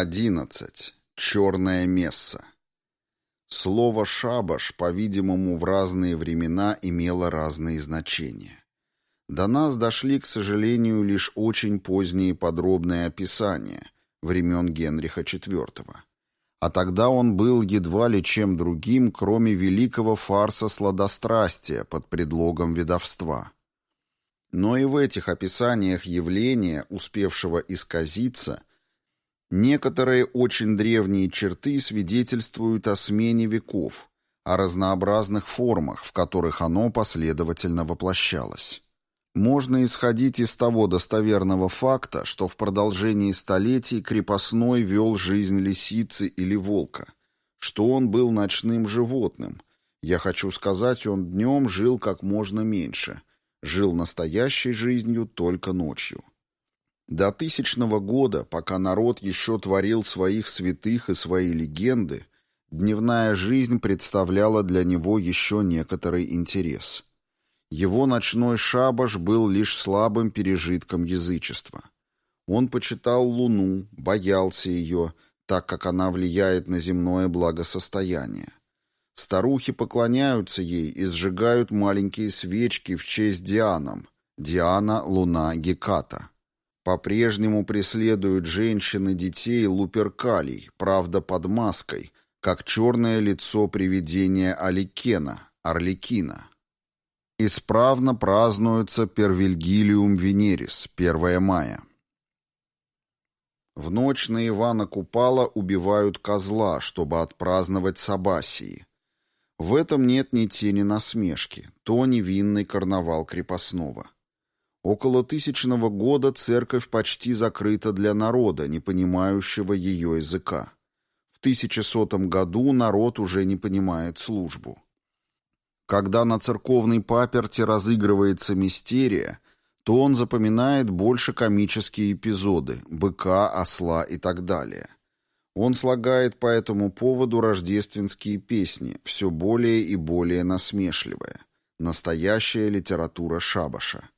11. Черная месса. Слово «шабаш», по-видимому, в разные времена имело разные значения. До нас дошли, к сожалению, лишь очень поздние подробные описания времен Генриха IV. А тогда он был едва ли чем другим, кроме великого фарса сладострастия под предлогом ведовства. Но и в этих описаниях явления, успевшего исказиться, некоторые очень древние черты свидетельствуют о смене веков, о разнообразных формах, в которых оно последовательно воплощалось. Можно исходить из того достоверного факта, что в продолжении столетий крепостной вел жизнь лисицы или волка, что он был ночным животным. Я хочу сказать, он днем жил как можно меньше, жил настоящей жизнью только ночью. До тысячного года, пока народ еще творил своих святых и свои легенды, дневная жизнь представляла для него еще некоторый интерес – его ночной шабаш был лишь слабым пережитком язычества. Он почитал луну, боялся ее, так как она влияет на земное благосостояние. Старухи поклоняются ей и сжигают маленькие свечки в честь Дианам. Диана – луна Геката. По-прежнему преследуют женщины детей Луперкалий, правда под маской, как черное лицо привидения Аликена, Орликина. Исправно празднуется Первильгилиум Венерис, 1 мая. В ночь на Ивана Купала убивают козла, чтобы отпраздновать Сабасии. В этом нет ни тени насмешки, то невинный карнавал крепостного. Около тысячного года церковь почти закрыта для народа, не понимающего ее языка. В 1100 году народ уже не понимает службу. Когда на церковной паперте разыгрывается мистерия, то он запоминает больше комические эпизоды – быка, осла и так далее. Он слагает по этому поводу рождественские песни, все более и более насмешливые. Настоящая литература шабаша.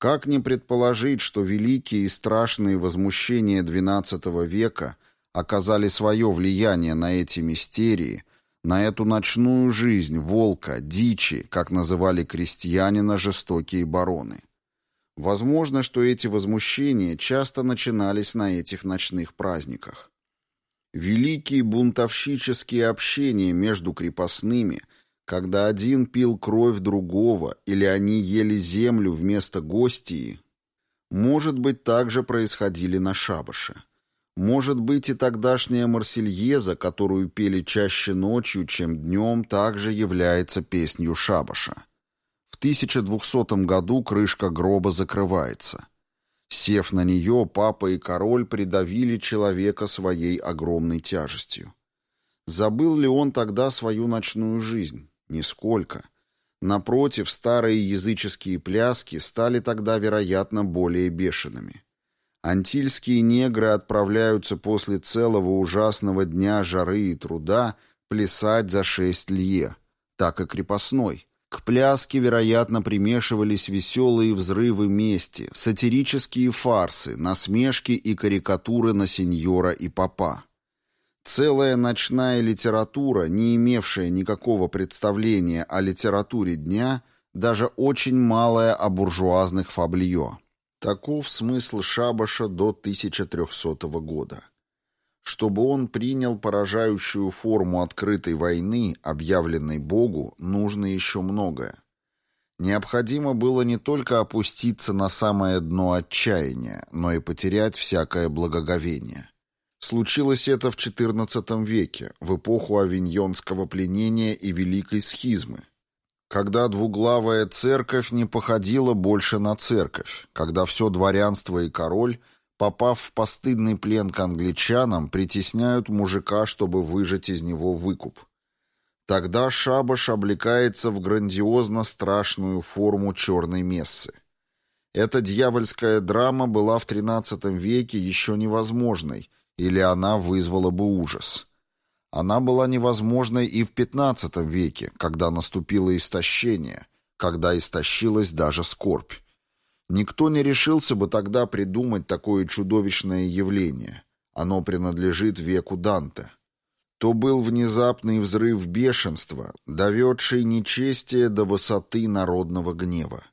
Как не предположить, что великие и страшные возмущения XII века оказали свое влияние на эти мистерии – на эту ночную жизнь волка, дичи, как называли крестьянина жестокие бароны. Возможно, что эти возмущения часто начинались на этих ночных праздниках. Великие бунтовщические общения между крепостными, когда один пил кровь другого или они ели землю вместо гостии, может быть, также происходили на шабаше. Может быть, и тогдашняя Марсельеза, которую пели чаще ночью, чем днем, также является песнью шабаша. В 1200 году крышка гроба закрывается. Сев на нее, папа и король придавили человека своей огромной тяжестью. Забыл ли он тогда свою ночную жизнь? Нисколько. Напротив, старые языческие пляски стали тогда, вероятно, более бешеными. Антильские негры отправляются после целого ужасного дня жары и труда плясать за шесть лье. Так и крепостной. К пляске, вероятно, примешивались веселые взрывы мести, сатирические фарсы, насмешки и карикатуры на сеньора и папа. Целая ночная литература, не имевшая никакого представления о литературе дня, даже очень малая о буржуазных фаблио. Таков смысл шабаша до 1300 года. Чтобы он принял поражающую форму открытой войны, объявленной Богу, нужно еще многое. Необходимо было не только опуститься на самое дно отчаяния, но и потерять всякое благоговение. Случилось это в XIV веке, в эпоху авиньонского пленения и Великой схизмы, когда двуглавая церковь не походила больше на церковь, когда все дворянство и король, попав в постыдный плен к англичанам, притесняют мужика, чтобы выжать из него выкуп. Тогда шабаш облекается в грандиозно страшную форму черной мессы. Эта дьявольская драма была в XIII веке еще невозможной, или она вызвала бы ужас. Она была невозможной и в XV веке, когда наступило истощение, когда истощилась даже скорбь. Никто не решился бы тогда придумать такое чудовищное явление. Оно принадлежит веку Данте. То был внезапный взрыв бешенства, доведший нечестие до высоты народного гнева.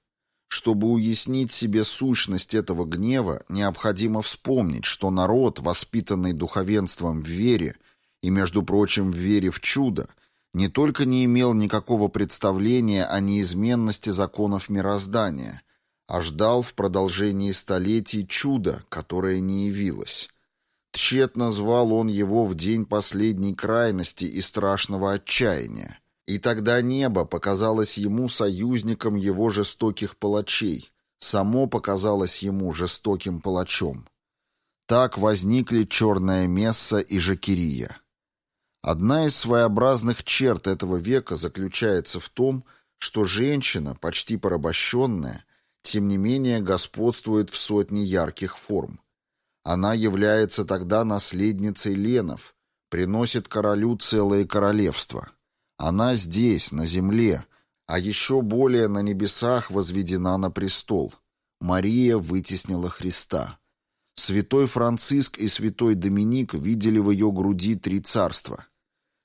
Чтобы уяснить себе сущность этого гнева, необходимо вспомнить, что народ, воспитанный духовенством в вере, и, между прочим, в вере в чудо, не только не имел никакого представления о неизменности законов мироздания, а ждал в продолжении столетий чуда, которое не явилось. Тщетно звал он его в день последней крайности и страшного отчаяния. И тогда небо показалось ему союзником его жестоких палачей, само показалось ему жестоким палачом. Так возникли черная месса и жакерия. Одна из своеобразных черт этого века заключается в том, что женщина, почти порабощенная, тем не менее господствует в сотне ярких форм. Она является тогда наследницей Ленов, приносит королю целое королевство – она здесь, на земле, а еще более на небесах возведена на престол. Мария вытеснила Христа. Святой Франциск и святой Доминик видели в ее груди три царства.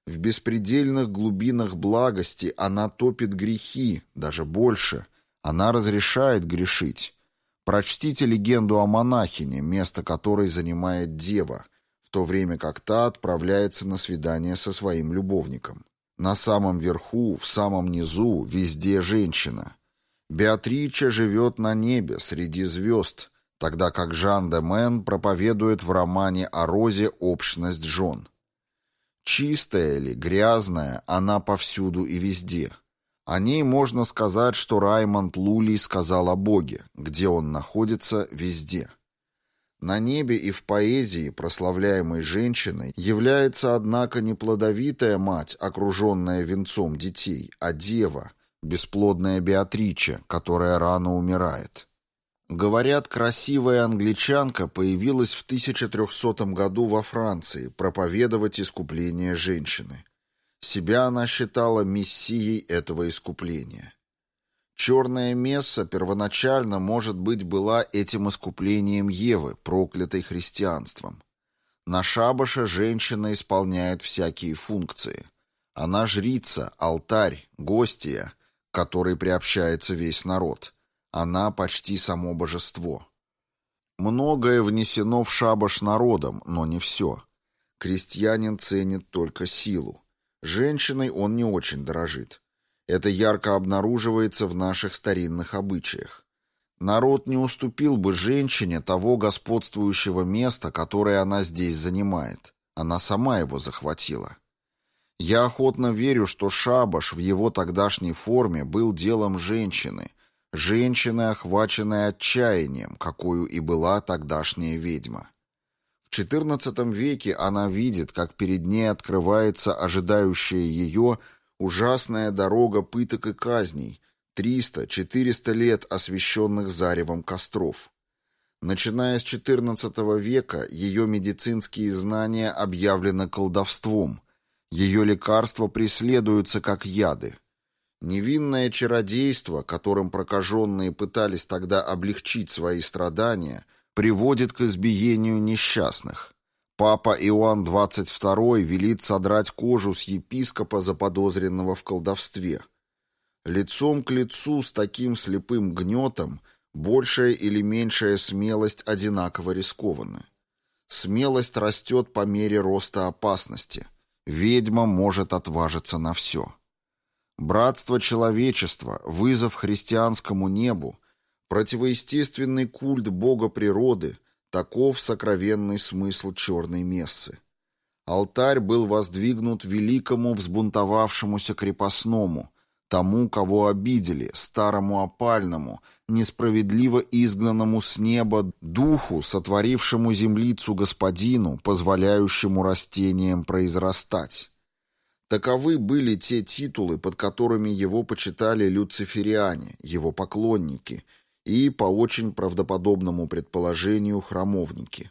В беспредельных глубинах благости она топит грехи, даже больше. Она разрешает грешить. Прочтите легенду о монахине, место которой занимает дева, в то время как та отправляется на свидание со своим любовником. На самом верху, в самом низу, везде женщина. Беатрича живет на небе, среди звезд, тогда как Жан де Мен проповедует в романе о Розе общность жен. Чистая ли, грязная, она повсюду и везде. О ней можно сказать, что Раймонд Лулий сказал о Боге, где он находится, везде. На небе и в поэзии, прославляемой женщиной, является, однако, не плодовитая мать, окруженная венцом детей, а дева, бесплодная Беатрича, которая рано умирает. Говорят, красивая англичанка появилась в 1300 году во Франции проповедовать искупление женщины. Себя она считала мессией этого искупления. Черная месса первоначально, может быть, была этим искуплением Евы, проклятой христианством. На шабаше женщина исполняет всякие функции. Она жрица, алтарь, гостья, которой приобщается весь народ. Она почти само божество. Многое внесено в шабаш народом, но не все. Крестьянин ценит только силу. Женщиной он не очень дорожит. Это ярко обнаруживается в наших старинных обычаях. Народ не уступил бы женщине того господствующего места, которое она здесь занимает. Она сама его захватила. Я охотно верю, что шабаш в его тогдашней форме был делом женщины, женщины, охваченной отчаянием, какую и была тогдашняя ведьма. В XIV веке она видит, как перед ней открывается ожидающая ее Ужасная дорога пыток и казней, 300-400 лет освещенных заревом костров. Начиная с XIV века ее медицинские знания объявлены колдовством, ее лекарства преследуются как яды. Невинное чародейство, которым прокаженные пытались тогда облегчить свои страдания, приводит к избиению несчастных. Папа Иоанн XXII велит содрать кожу с епископа, заподозренного в колдовстве. Лицом к лицу с таким слепым гнетом большая или меньшая смелость одинаково рискованы. Смелость растет по мере роста опасности. Ведьма может отважиться на все. Братство человечества, вызов христианскому небу, противоестественный культ бога природы — Таков сокровенный смысл черной мессы. Алтарь был воздвигнут великому взбунтовавшемуся крепостному, тому, кого обидели, старому опальному, несправедливо изгнанному с неба духу, сотворившему землицу господину, позволяющему растениям произрастать. Таковы были те титулы, под которыми его почитали люцифериане, его поклонники – и, по очень правдоподобному предположению, храмовники.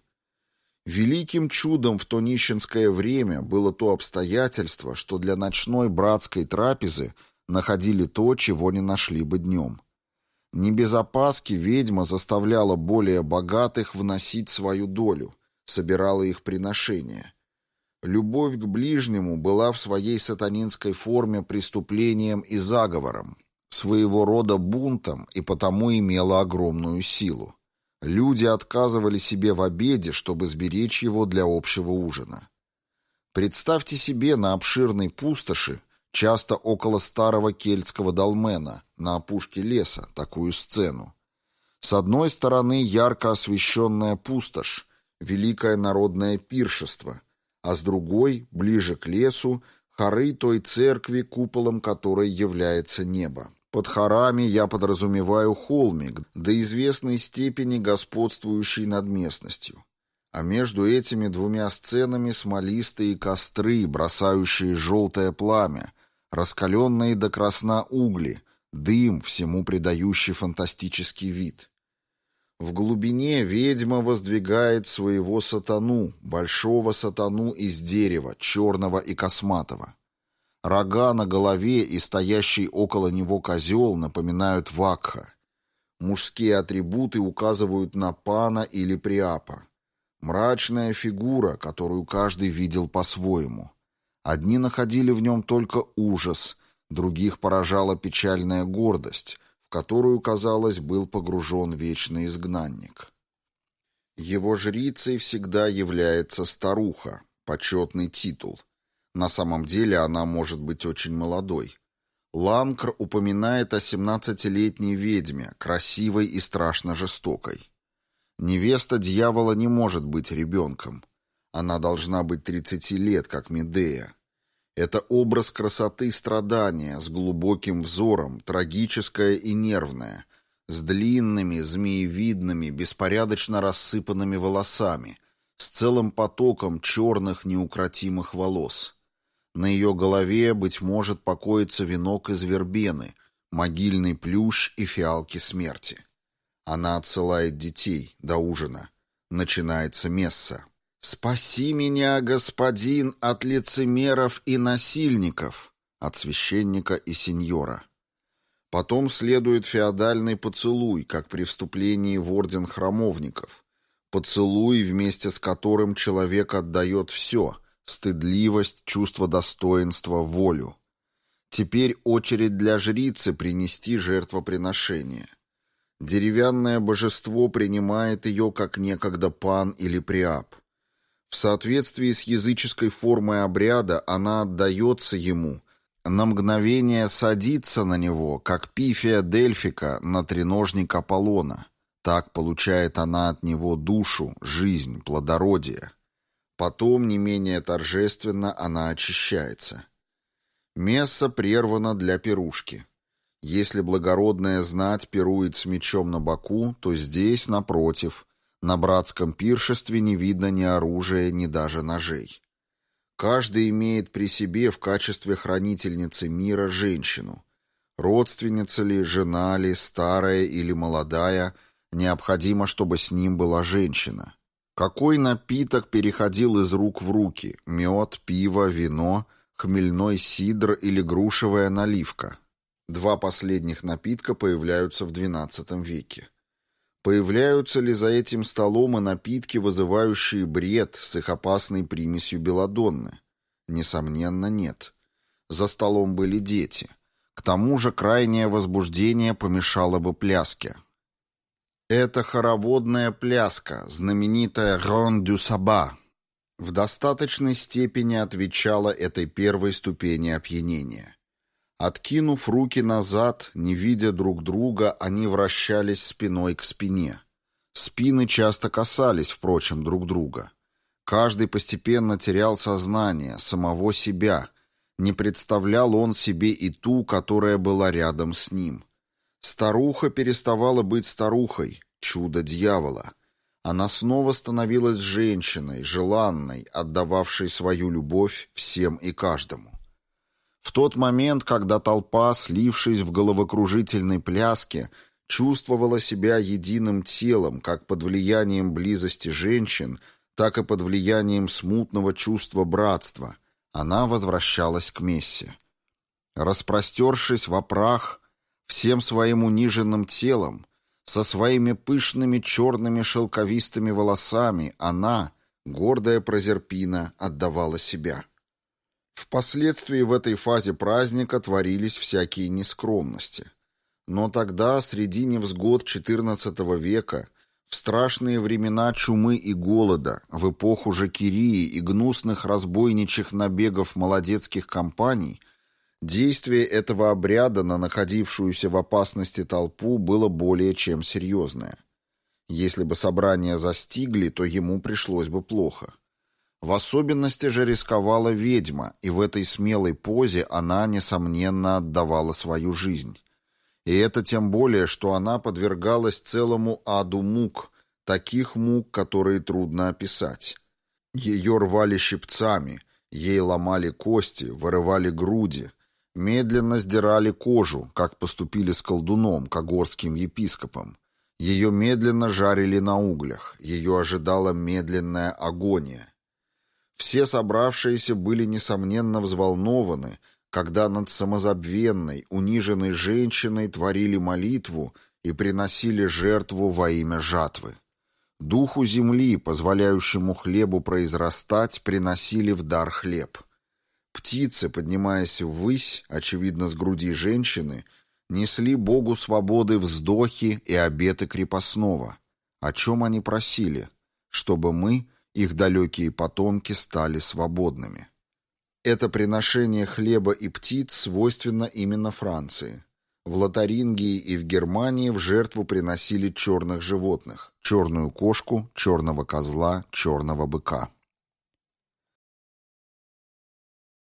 Великим чудом в то нищенское время было то обстоятельство, что для ночной братской трапезы находили то, чего не нашли бы днем. Не без опаски ведьма заставляла более богатых вносить свою долю, собирала их приношения. Любовь к ближнему была в своей сатанинской форме преступлением и заговором, своего рода бунтом и потому имела огромную силу. Люди отказывали себе в обеде, чтобы сберечь его для общего ужина. Представьте себе на обширной пустоши, часто около старого кельтского долмена, на опушке леса, такую сцену. С одной стороны ярко освещенная пустошь, великое народное пиршество, а с другой, ближе к лесу, хоры той церкви, куполом которой является небо. Под хорами я подразумеваю холмик, до известной степени господствующий над местностью. А между этими двумя сценами смолистые костры, бросающие желтое пламя, раскаленные до красна угли, дым, всему придающий фантастический вид. В глубине ведьма воздвигает своего сатану, большого сатану из дерева, черного и косматого. Рога на голове и стоящий около него козел напоминают вакха. Мужские атрибуты указывают на пана или приапа. Мрачная фигура, которую каждый видел по-своему. Одни находили в нем только ужас, других поражала печальная гордость, в которую, казалось, был погружен вечный изгнанник. Его жрицей всегда является старуха, почетный титул – на самом деле она может быть очень молодой. Ланкр упоминает о 17-летней ведьме, красивой и страшно жестокой. Невеста дьявола не может быть ребенком. Она должна быть 30 лет, как Медея. Это образ красоты страдания, с глубоким взором, трагическое и нервное, с длинными, змеевидными, беспорядочно рассыпанными волосами, с целым потоком черных неукротимых волос. На ее голове, быть может, покоится венок из вербены, могильный плющ и фиалки смерти. Она отсылает детей до ужина. Начинается месса. «Спаси меня, господин, от лицемеров и насильников!» От священника и сеньора. Потом следует феодальный поцелуй, как при вступлении в орден храмовников. Поцелуй, вместе с которым человек отдает все, стыдливость, чувство достоинства, волю. Теперь очередь для жрицы принести жертвоприношение. Деревянное божество принимает ее как некогда пан или приап. В соответствии с языческой формой обряда она отдается ему, на мгновение садится на него, как пифия Дельфика на треножник Аполлона. Так получает она от него душу, жизнь, плодородие. Потом, не менее торжественно, она очищается. Месса прервана для пирушки. Если благородная знать пирует с мечом на боку, то здесь, напротив, на братском пиршестве не видно ни оружия, ни даже ножей. Каждый имеет при себе в качестве хранительницы мира женщину. Родственница ли, жена ли, старая или молодая, необходимо, чтобы с ним была женщина. Какой напиток переходил из рук в руки? Мед, пиво, вино, хмельной сидр или грушевая наливка? Два последних напитка появляются в XII веке. Появляются ли за этим столом и напитки, вызывающие бред с их опасной примесью белодонны? Несомненно, нет. За столом были дети. К тому же крайнее возбуждение помешало бы пляске. Это хороводная пляска, знаменитая «Рон дю Саба», в достаточной степени отвечала этой первой ступени опьянения. Откинув руки назад, не видя друг друга, они вращались спиной к спине. Спины часто касались, впрочем, друг друга. Каждый постепенно терял сознание, самого себя. Не представлял он себе и ту, которая была рядом с ним. Старуха переставала быть старухой, чудо дьявола. Она снова становилась женщиной, желанной, отдававшей свою любовь всем и каждому. В тот момент, когда толпа, слившись в головокружительной пляске, чувствовала себя единым телом, как под влиянием близости женщин, так и под влиянием смутного чувства братства, она возвращалась к Мессе. Распростершись в прах, всем своим униженным телом, со своими пышными черными шелковистыми волосами, она, Гордая Прозерпина отдавала себя. Впоследствии в этой фазе праздника творились всякие нескромности. Но тогда, среди невзгод XIV века, в страшные времена чумы и голода, в эпоху Жакирии и гнусных разбойничьих набегов молодецких компаний, действие этого обряда на находившуюся в опасности толпу было более чем серьезное. Если бы собрание застигли, то ему пришлось бы плохо. В особенности же рисковала ведьма, и в этой смелой позе она, несомненно, отдавала свою жизнь. И это тем более, что она подвергалась целому аду мук, таких мук, которые трудно описать. Ее рвали щипцами, ей ломали кости, вырывали груди, медленно сдирали кожу, как поступили с колдуном, когорским епископом. Ее медленно жарили на углях, ее ожидала медленная агония. Все собравшиеся были, несомненно, взволнованы, когда над самозабвенной, униженной женщиной творили молитву и приносили жертву во имя жатвы. Духу земли, позволяющему хлебу произрастать, приносили в дар хлеб. Птицы, поднимаясь ввысь, очевидно, с груди женщины, несли Богу свободы вздохи и обеты крепостного. О чем они просили? Чтобы мы их далекие потомки стали свободными. Это приношение хлеба и птиц свойственно именно Франции. В Лотарингии и в Германии в жертву приносили черных животных – черную кошку, черного козла, черного быка.